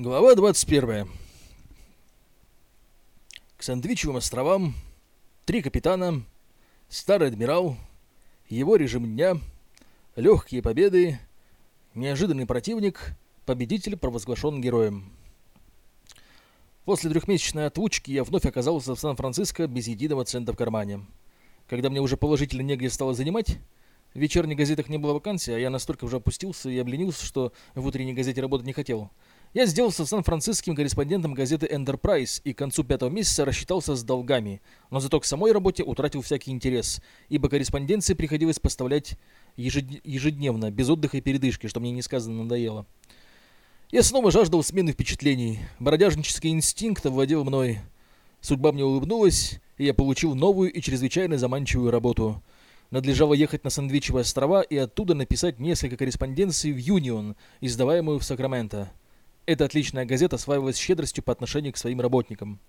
Глава 21. К Сандвичевым островам три капитана, старый адмирал, его режим дня, легкие победы, неожиданный противник, победитель провозглашен героем. После трехмесячной отлучки я вновь оказался в Сан-Франциско без единого цента в кармане. Когда мне уже положительно негде стало занимать, в вечерних газетах не было вакансий, а я настолько уже опустился и обленился, что в утренней газете работать не хотел. Я сделался сан-франциским корреспондентом газеты Enterprise и к концу пятого месяца рассчитался с долгами, но зато к самой работе утратил всякий интерес, ибо корреспонденции приходилось поставлять ежедневно, без отдыха и передышки, что мне несказанно надоело. Я снова жаждал смены впечатлений. Бродяжнический инстинкт овладел мной. Судьба мне улыбнулась, и я получил новую и чрезвычайно заманчивую работу. Надлежало ехать на Сандвичевые острова и оттуда написать несколько корреспонденций в Юнион, издаваемую в Сакраменто. Эта отличная газета славилась щедростью по отношению к своим работникам.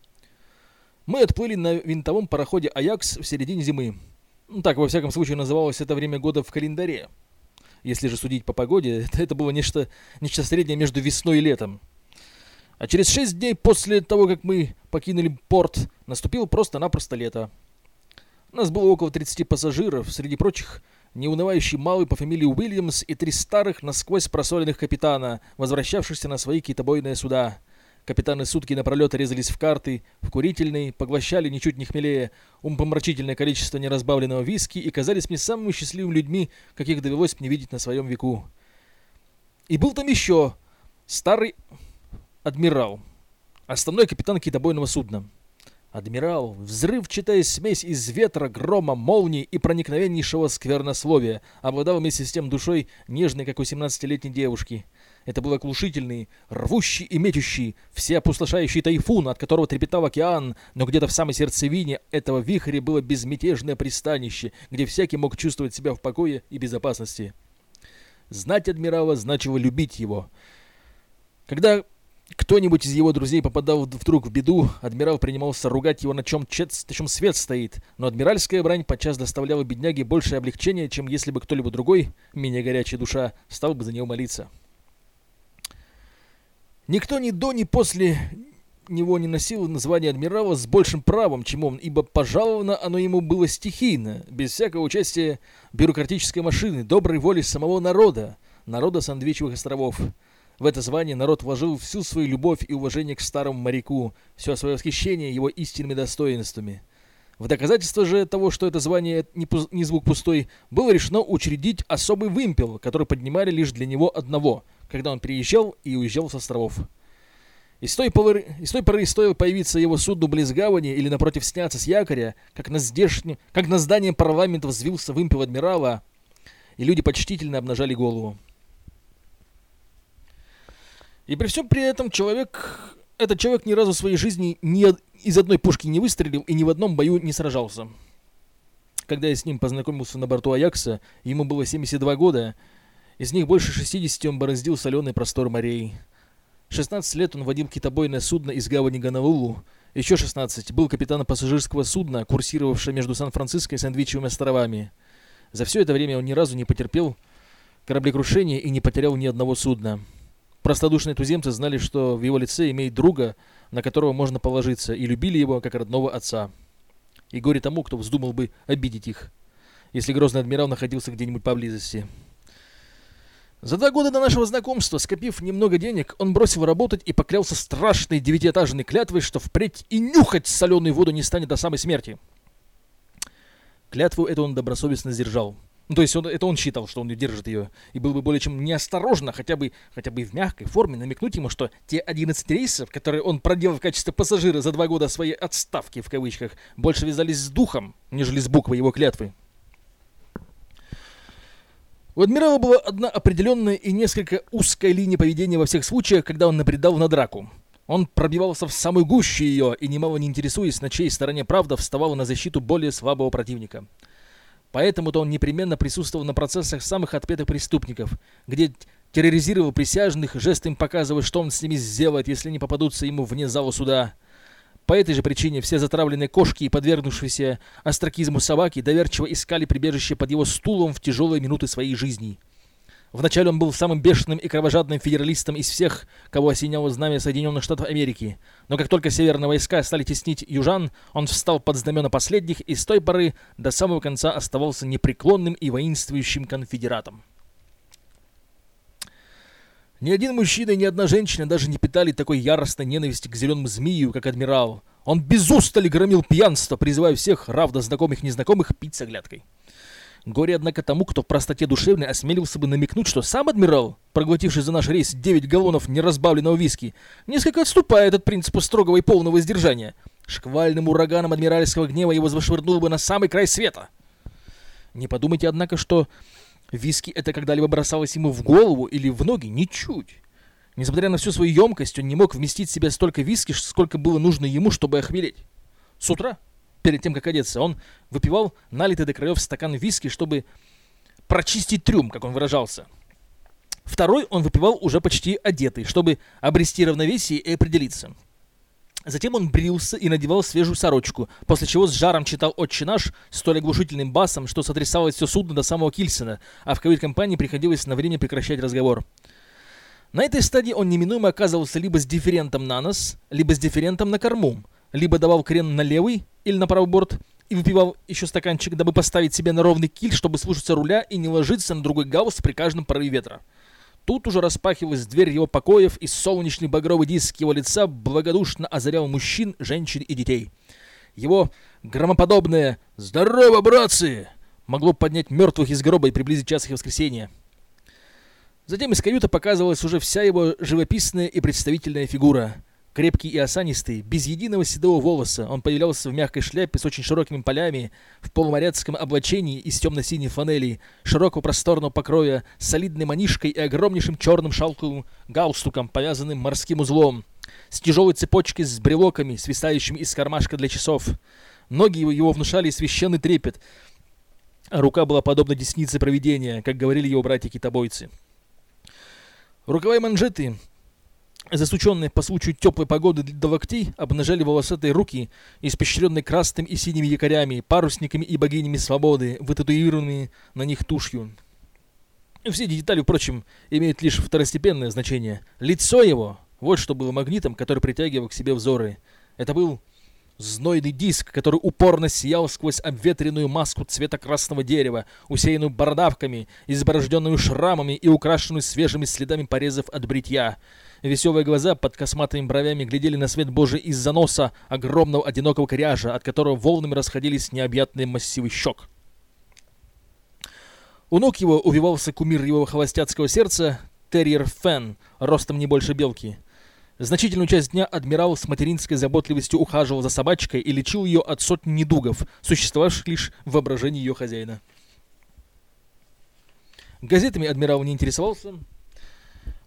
Мы отплыли на винтовом пароходе «Аякс» в середине зимы. Ну, так, во всяком случае, называлось это время года в календаре. Если же судить по погоде, это, было нечто, нечто среднее между весной и летом. А через шесть дней после того, как мы покинули порт, наступило просто-напросто лето. Нас было около 30 пассажиров, среди прочих неунывающий малый по фамилии Уильямс и три старых насквозь просоленных капитана, возвращавшихся на свои китобойные суда. Капитаны сутки напролет резались в карты, в курительной, поглощали ничуть не хмелее умпомрачительное количество неразбавленного виски и казались мне самыми счастливыми людьми, каких довелось мне видеть на своем веку. И был там еще старый адмирал, основной капитан китобойного судна. Адмирал, взрывчатая смесь из ветра, грома, молнии и проникновеннейшего сквернословия, обладал вместе с тем душой нежной, как у 17-летней девушки – это был оглушительный, рвущий и мечущий, всеопустошающий тайфун, от которого трепетал океан, но где-то в самой сердцевине этого вихря было безмятежное пристанище, где всякий мог чувствовать себя в покое и безопасности. Знать адмирала значило любить его. Когда кто-нибудь из его друзей попадал вдруг в беду, адмирал принимался ругать его, на чем, чет, на чем свет стоит, но адмиральская брань подчас доставляла бедняге большее облегчение, чем если бы кто-либо другой, менее горячая душа, стал бы за него молиться. Никто ни до, ни после него не носил название адмирала с большим правом, чем он, ибо пожаловано оно ему было стихийно, без всякого участия бюрократической машины, доброй воли самого народа, народа Сандвичевых островов. В это звание народ вложил всю свою любовь и уважение к старому моряку, все свое восхищение его истинными достоинствами. В доказательство же того, что это звание не, звук пустой, было решено учредить особый вымпел, который поднимали лишь для него одного – когда он приезжал и уезжал с островов. И с той поры, и с той поры стоило появиться его судну близ гавани или напротив сняться с якоря, как на, здешне, как на здании парламента взвился вымпел адмирала, и люди почтительно обнажали голову. И при всем при этом человек, этот человек ни разу в своей жизни ни из одной пушки не выстрелил и ни в одном бою не сражался. Когда я с ним познакомился на борту Аякса, ему было 72 года, из них больше 60 он бороздил соленый простор морей. 16 лет он водил китобойное судно из гавани Ганаулу. Еще 16 был капитаном пассажирского судна, курсировавшего между Сан-Франциско и Сандвичевыми островами. За все это время он ни разу не потерпел кораблекрушения и не потерял ни одного судна. Простодушные туземцы знали, что в его лице имеет друга, на которого можно положиться, и любили его как родного отца. И горе тому, кто вздумал бы обидеть их, если грозный адмирал находился где-нибудь поблизости. За два года до нашего знакомства, скопив немного денег, он бросил работать и поклялся страшной девятиэтажной клятвой, что впредь и нюхать соленую воду не станет до самой смерти. Клятву эту он добросовестно сдержал. Ну, то есть он, это он считал, что он держит ее, и был бы более чем неосторожно хотя бы, хотя бы в мягкой форме намекнуть ему, что те 11 рейсов, которые он проделал в качестве пассажира за два года своей «отставки» в кавычках, больше вязались с духом, нежели с буквой его клятвы. У адмирала была одна определенная и несколько узкая линия поведения во всех случаях, когда он набредал на драку. Он пробивался в самую гущу ее и, немало не интересуясь, на чьей стороне правда, вставал на защиту более слабого противника. Поэтому-то он непременно присутствовал на процессах самых отпетых преступников, где терроризировал присяжных, жестом показывая, что он с ними сделает, если они попадутся ему вне зала суда. По этой же причине все затравленные кошки и подвергнувшиеся астракизму собаки доверчиво искали прибежище под его стулом в тяжелые минуты своей жизни. Вначале он был самым бешеным и кровожадным федералистом из всех, кого осеняло знамя Соединенных Штатов Америки. Но как только северные войска стали теснить южан, он встал под знамена последних и с той поры до самого конца оставался непреклонным и воинствующим конфедератом. Ни один мужчина и ни одна женщина даже не питали такой яростной ненависти к зеленому змею, как адмирал. Он без устали громил пьянство, призывая всех, равно знакомых и незнакомых, пить с оглядкой. Горе, однако, тому, кто в простоте душевной осмелился бы намекнуть, что сам адмирал, проглотивший за наш рейс 9 галлонов неразбавленного виски, несколько отступает от принципа строгого и полного сдержания. Шквальным ураганом адмиральского гнева его зашвырнуло бы на самый край света. Не подумайте, однако, что виски это когда-либо бросалось ему в голову или в ноги, ничуть. Несмотря на всю свою емкость, он не мог вместить в себя столько виски, сколько было нужно ему, чтобы охмелеть. С утра перед тем, как одеться, он выпивал налитый до краев стакан виски, чтобы прочистить трюм, как он выражался. Второй он выпивал уже почти одетый, чтобы обрести равновесие и определиться. Затем он брился и надевал свежую сорочку, после чего с жаром читал «Отче наш» столь оглушительным басом, что сотрясалось все судно до самого Кильсона, а в кают-компании приходилось на время прекращать разговор. На этой стадии он неминуемо оказывался либо с дифферентом на нос, либо с дифферентом на корму, либо давал крен на левый или на правый борт и выпивал еще стаканчик, дабы поставить себя на ровный киль, чтобы слушаться руля и не ложиться на другой гаусс при каждом порыве ветра. Тут уже распахивалась дверь его покоев, и солнечный багровый диск его лица благодушно озарял мужчин, женщин и детей. Его громоподобное «Здорово, братцы!» могло поднять мертвых из гроба и приблизить час их воскресенья. Затем из каюты показывалась уже вся его живописная и представительная фигура – Крепкий и осанистый, без единого седого волоса, он появлялся в мягкой шляпе с очень широкими полями, в полуморяцком облачении из темно-синей фанели, широкого просторного покроя, с солидной манишкой и огромнейшим черным шалковым галстуком, повязанным морским узлом, с тяжелой цепочкой с брелоками, свисающими из кармашка для часов. Ноги его, внушали священный трепет, а рука была подобна деснице провидения, как говорили его братья-китобойцы. Рукава и манжеты засученные по случаю теплой погоды до локтей, обнажали волосатые руки, испещренные красными и синими якорями, парусниками и богинями свободы, вытатуированными на них тушью. Все эти детали, впрочем, имеют лишь второстепенное значение. Лицо его, вот что было магнитом, который притягивал к себе взоры. Это был знойный диск, который упорно сиял сквозь обветренную маску цвета красного дерева, усеянную бородавками, изборожденную шрамами и украшенную свежими следами порезов от бритья. Веселые глаза под косматыми бровями глядели на свет Божий из-за носа огромного одинокого коряжа, от которого волнами расходились необъятные массивы щек. У ног его увивался кумир его холостяцкого сердца, терьер Фен, ростом не больше белки. Значительную часть дня адмирал с материнской заботливостью ухаживал за собачкой и лечил ее от сотни недугов, существовавших лишь в воображении ее хозяина. Газетами адмирал не интересовался,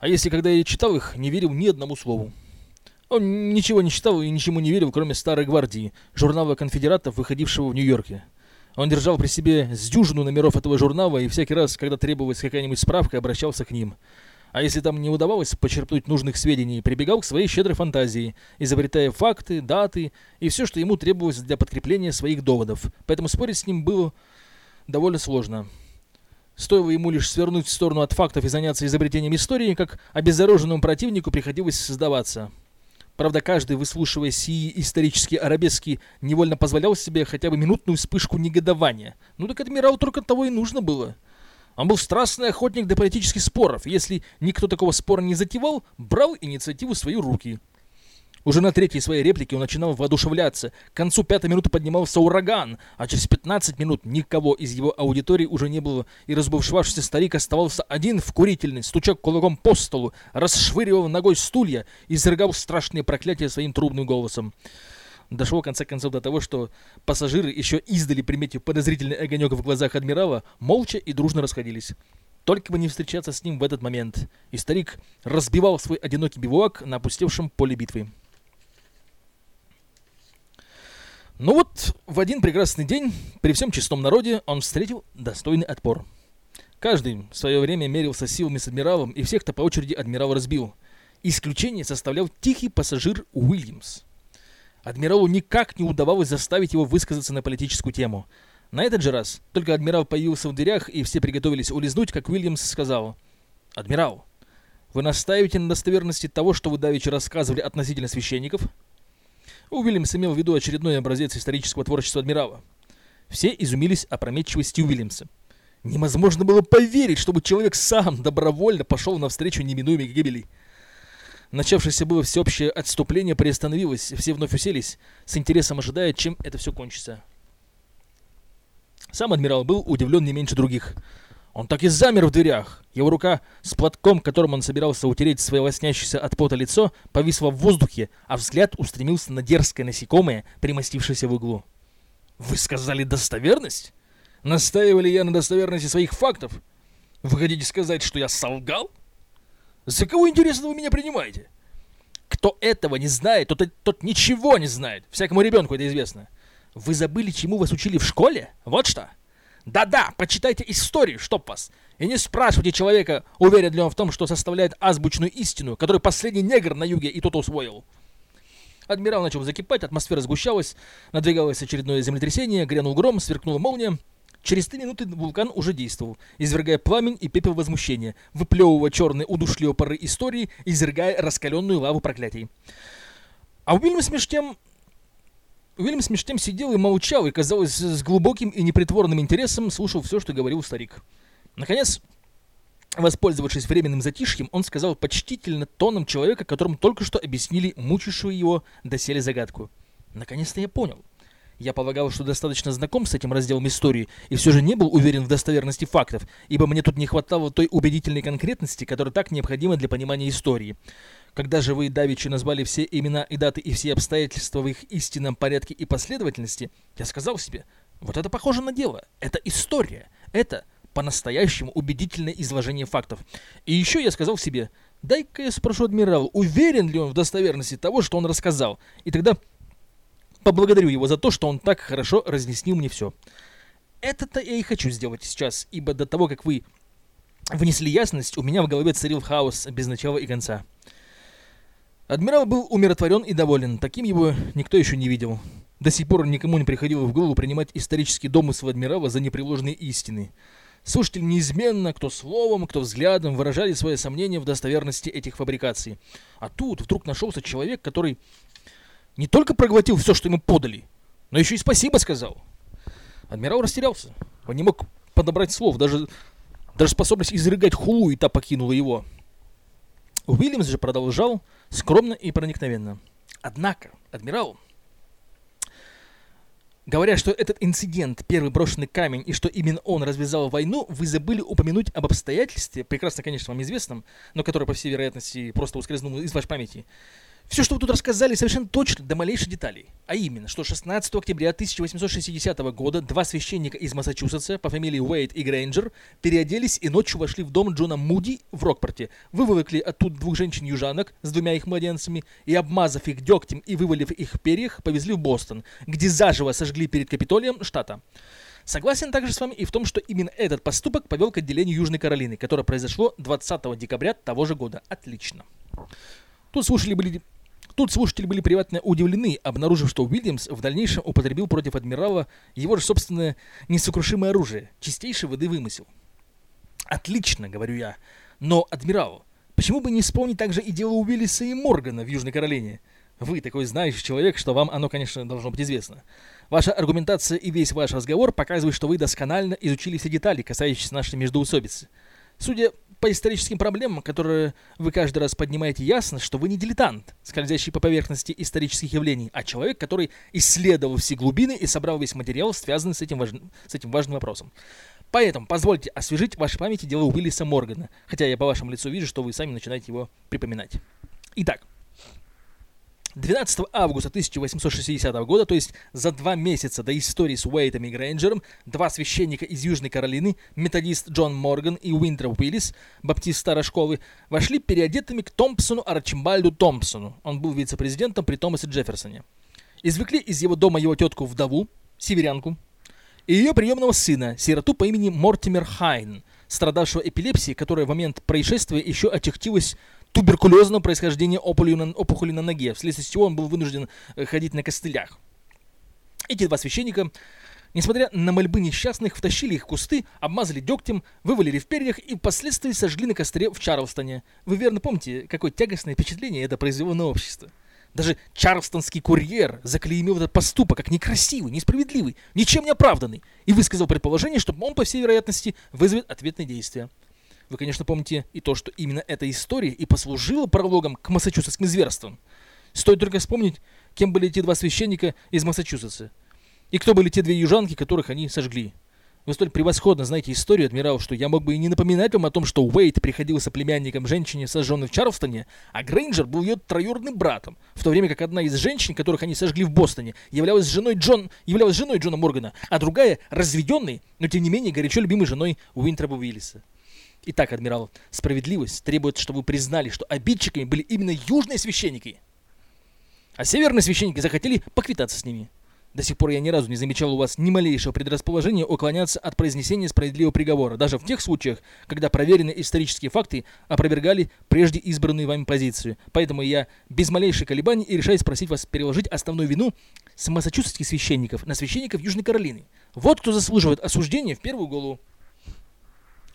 а если когда я читал их, не верил ни одному слову. Он ничего не читал и ничему не верил, кроме «Старой гвардии», журнала конфедератов, выходившего в Нью-Йорке. Он держал при себе с дюжину номеров этого журнала и всякий раз, когда требовалась какая-нибудь справка, обращался к ним. А если там не удавалось почерпнуть нужных сведений, прибегал к своей щедрой фантазии, изобретая факты, даты и все, что ему требовалось для подкрепления своих доводов. Поэтому спорить с ним было довольно сложно. Стоило ему лишь свернуть в сторону от фактов и заняться изобретением истории, как обезоруженному противнику приходилось создаваться. Правда, каждый, выслушивая сии исторические арабески, невольно позволял себе хотя бы минутную вспышку негодования. Ну так адмиралу только того и нужно было. Он был страстный охотник до политических споров. Если никто такого спора не затевал, брал инициативу в свои руки. Уже на третьей своей реплике он начинал воодушевляться. К концу пятой минуты поднимался ураган, а через 15 минут никого из его аудитории уже не было, и разбушевавшийся старик оставался один в курительной, стуча кулаком по столу, расшвыривал ногой стулья и изрыгал страшные проклятия своим трубным голосом. Дошло в конце концов до того, что пассажиры, еще издали приметив подозрительный огонек в глазах адмирала, молча и дружно расходились. Только бы не встречаться с ним в этот момент. И старик разбивал свой одинокий бивуак на опустевшем поле битвы. Ну вот, в один прекрасный день, при всем честном народе, он встретил достойный отпор. Каждый в свое время мерился силами с адмиралом, и всех-то по очереди адмирал разбил. Исключение составлял тихий пассажир Уильямс. Адмиралу никак не удавалось заставить его высказаться на политическую тему. На этот же раз только адмирал появился в дверях, и все приготовились улизнуть, как Уильямс сказал. Адмирал, вы настаиваете на достоверности того, что вы давеча рассказывали относительно священников? Уильямс имел в виду очередной образец исторического творчества адмирала. Все изумились опрометчивости Уильямса. Невозможно было поверить, чтобы человек сам добровольно пошел навстречу неминуемой гибели. Начавшееся было всеобщее отступление приостановилось, все вновь уселись, с интересом ожидая, чем это все кончится. Сам адмирал был удивлен не меньше других. Он так и замер в дверях. Его рука с платком, которым он собирался утереть свое лоснящееся от пота лицо, повисла в воздухе, а взгляд устремился на дерзкое насекомое, примостившееся в углу. «Вы сказали достоверность? Настаивали я на достоверности своих фактов? Вы хотите сказать, что я солгал? За кого, интересно, вы меня принимаете? Кто этого не знает, тот, тот ничего не знает. Всякому ребенку это известно. Вы забыли, чему вас учили в школе? Вот что!» Да-да, почитайте историю, чтоб вас. И не спрашивайте человека, уверен ли он в том, что составляет азбучную истину, которую последний негр на юге и тот усвоил. Адмирал начал закипать, атмосфера сгущалась, надвигалось очередное землетрясение, грянул гром, сверкнула молния. Через три минуты вулкан уже действовал, извергая пламень и пепел возмущения, выплевывая черные удушливые пары истории, извергая раскаленную лаву проклятий. А Уильямс меж тем Уильямс меж тем сидел и молчал, и, казалось, с глубоким и непритворным интересом слушал все, что говорил старик. Наконец, воспользовавшись временным затишьем, он сказал почтительно тоном человека, которому только что объяснили мучившую его доселе загадку. «Наконец-то я понял. Я полагал, что достаточно знаком с этим разделом истории, и все же не был уверен в достоверности фактов, ибо мне тут не хватало той убедительной конкретности, которая так необходима для понимания истории. Когда же вы давеча назвали все имена и даты и все обстоятельства в их истинном порядке и последовательности, я сказал себе, вот это похоже на дело, это история, это по-настоящему убедительное изложение фактов. И еще я сказал себе, дай-ка я спрошу адмирала, уверен ли он в достоверности того, что он рассказал, и тогда поблагодарю его за то, что он так хорошо разъяснил мне все. Это-то я и хочу сделать сейчас, ибо до того, как вы внесли ясность, у меня в голове царил хаос без начала и конца. Адмирал был умиротворен и доволен, таким его никто еще не видел. До сих пор никому не приходило в голову принимать исторический домысл адмирала за непреложные истины. Слушатели неизменно, кто словом, кто взглядом, выражали свои сомнения в достоверности этих фабрикаций. А тут вдруг нашелся человек, который не только проглотил все, что ему подали, но еще и спасибо сказал. Адмирал растерялся. Он не мог подобрать слов, даже, даже способность изрыгать хулу и та покинула его. Уильямс же продолжал скромно и проникновенно. Однако, адмирал, говоря, что этот инцидент – первый брошенный камень, и что именно он развязал войну, вы забыли упомянуть об обстоятельстве, прекрасно, конечно, вам известном, но которое, по всей вероятности, просто ускользнуло из вашей памяти, все, что вы тут рассказали, совершенно точно, до малейших деталей. А именно, что 16 октября 1860 года два священника из Массачусетса по фамилии Уэйт и Грейнджер переоделись и ночью вошли в дом Джона Муди в Рокпорте, выволокли оттуда двух женщин-южанок с двумя их младенцами и, обмазав их дегтем и вывалив их перьях, повезли в Бостон, где заживо сожгли перед Капитолием штата. Согласен также с вами и в том, что именно этот поступок повел к отделению Южной Каролины, которое произошло 20 декабря того же года. Отлично. Тут слушали были Тут слушатели были приятно удивлены, обнаружив, что Уильямс в дальнейшем употребил против адмирала его же собственное несокрушимое оружие, чистейший воды вымысел. «Отлично», — говорю я, — «но, адмирал, почему бы не вспомнить также и дело Уиллиса и Моргана в Южной Каролине? Вы такой знающий человек, что вам оно, конечно, должно быть известно. Ваша аргументация и весь ваш разговор показывают, что вы досконально изучили все детали, касающиеся нашей междоусобицы. Судя по историческим проблемам, которые вы каждый раз поднимаете, ясно, что вы не дилетант, скользящий по поверхности исторических явлений, а человек, который исследовал все глубины и собрал весь материал, связанный с этим, важ... с этим важным вопросом. Поэтому позвольте освежить в вашей памяти дело Уиллиса Моргана, хотя я по вашему лицу вижу, что вы сами начинаете его припоминать. Итак, 12 августа 1860 года, то есть за два месяца до истории с Уэйтом и Грейнджером, два священника из Южной Каролины, методист Джон Морган и Уинтер Уиллис, баптист старой школы, вошли переодетыми к Томпсону Арчимбальду Томпсону. Он был вице-президентом при Томасе Джефферсоне. Извлекли из его дома его тетку-вдову, северянку, и ее приемного сына, сироту по имени Мортимер Хайн, страдавшего эпилепсией, которая в момент происшествия еще очертилась туберкулезного происхождения опухоли на, опухоли на ноге, вследствие чего он был вынужден э, ходить на костылях. Эти два священника Несмотря на мольбы несчастных, втащили их в кусты, обмазали дегтем, вывалили в перьях и впоследствии сожгли на костре в Чарлстоне. Вы верно помните, какое тягостное впечатление это произвело на общество? Даже чарлстонский курьер заклеймил этот поступок как некрасивый, несправедливый, ничем не оправданный и высказал предположение, что он, по всей вероятности, вызовет ответные действия. Вы, конечно, помните и то, что именно эта история и послужила прологом к массачусетским зверствам. Стоит только вспомнить, кем были те два священника из Массачусетса. И кто были те две южанки, которых они сожгли? Вы столь превосходно знаете историю, адмирал, что я мог бы и не напоминать вам о том, что Уэйт приходился племянником женщине, сожженной в Чарльстоне, а Грейнджер был ее троюродным братом, в то время как одна из женщин, которых они сожгли в Бостоне, являлась женой, Джон, являлась женой Джона Моргана, а другая – разведенной, но тем не менее горячо любимой женой Уинтропа Уиллиса. Итак, адмирал, справедливость требует, чтобы вы признали, что обидчиками были именно южные священники, а северные священники захотели поквитаться с ними. До сих пор я ни разу не замечал у вас ни малейшего предрасположения уклоняться от произнесения справедливого приговора, даже в тех случаях, когда проверенные исторические факты опровергали прежде избранную вами позицию. Поэтому я без малейших колебаний и решаю спросить вас переложить основную вину с массачусетских священников на священников Южной Каролины. Вот кто заслуживает осуждения в первую голову.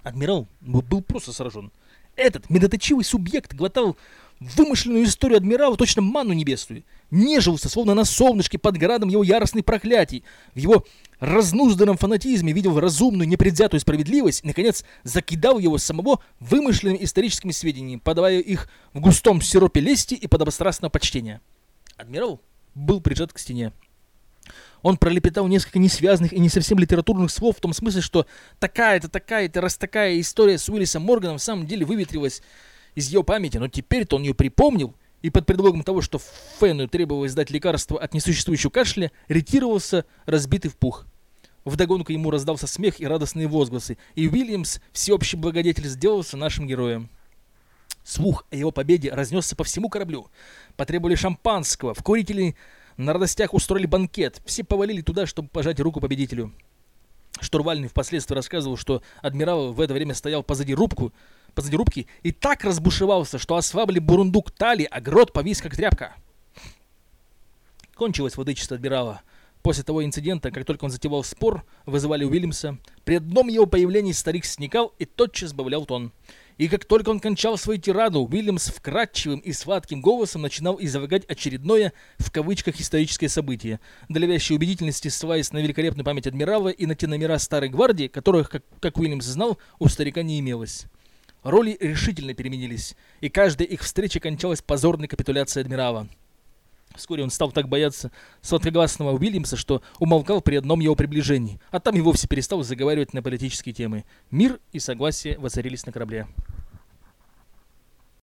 Адмирал был просто сражен. Этот медоточивый субъект глотал вымышленную историю адмирала точно манну небесную. Нежился, словно на солнышке под градом его яростных проклятий. В его разнузданном фанатизме видел разумную, непредвзятую справедливость и, наконец, закидал его самого вымышленными историческими сведениями, подавая их в густом сиропе лести и подобострастного почтения. Адмирал был прижат к стене. Он пролепетал несколько несвязанных и не совсем литературных слов в том смысле, что такая-то, такая-то, раз такая история с Уиллисом Морганом в самом деле выветрилась из ее памяти, но теперь-то он ее припомнил, и под предлогом того, что Фену требовалось дать лекарство от несуществующего кашля, ретировался, разбитый в пух. Вдогонку ему раздался смех и радостные возгласы, и Уильямс, всеобщий благодетель, сделался нашим героем. Слух о его победе разнесся по всему кораблю. Потребовали шампанского, в курители на радостях устроили банкет, все повалили туда, чтобы пожать руку победителю. Штурвальный впоследствии рассказывал, что адмирал в это время стоял позади рубку, позади рубки и так разбушевался, что ослабли бурундук тали, а грот повис как тряпка. Кончилось владычество адмирала. После того инцидента, как только он затевал спор, вызывали Уильямса. При одном его появлении старик сникал и тотчас сбавлял тон. И как только он кончал свою тираду, Уильямс вкрадчивым и сладким голосом начинал излагать очередное, в кавычках, историческое событие, для вящей убедительности ссылаясь на великолепную память адмирала и на те номера старой гвардии, которых, как, как Уильямс знал, у старика не имелось. Роли решительно переменились, и каждая их встреча кончалась позорной капитуляцией адмирала. Вскоре он стал так бояться сладкогласного Уильямса, что умолкал при одном его приближении, а там и вовсе перестал заговаривать на политические темы. Мир и согласие воцарились на корабле.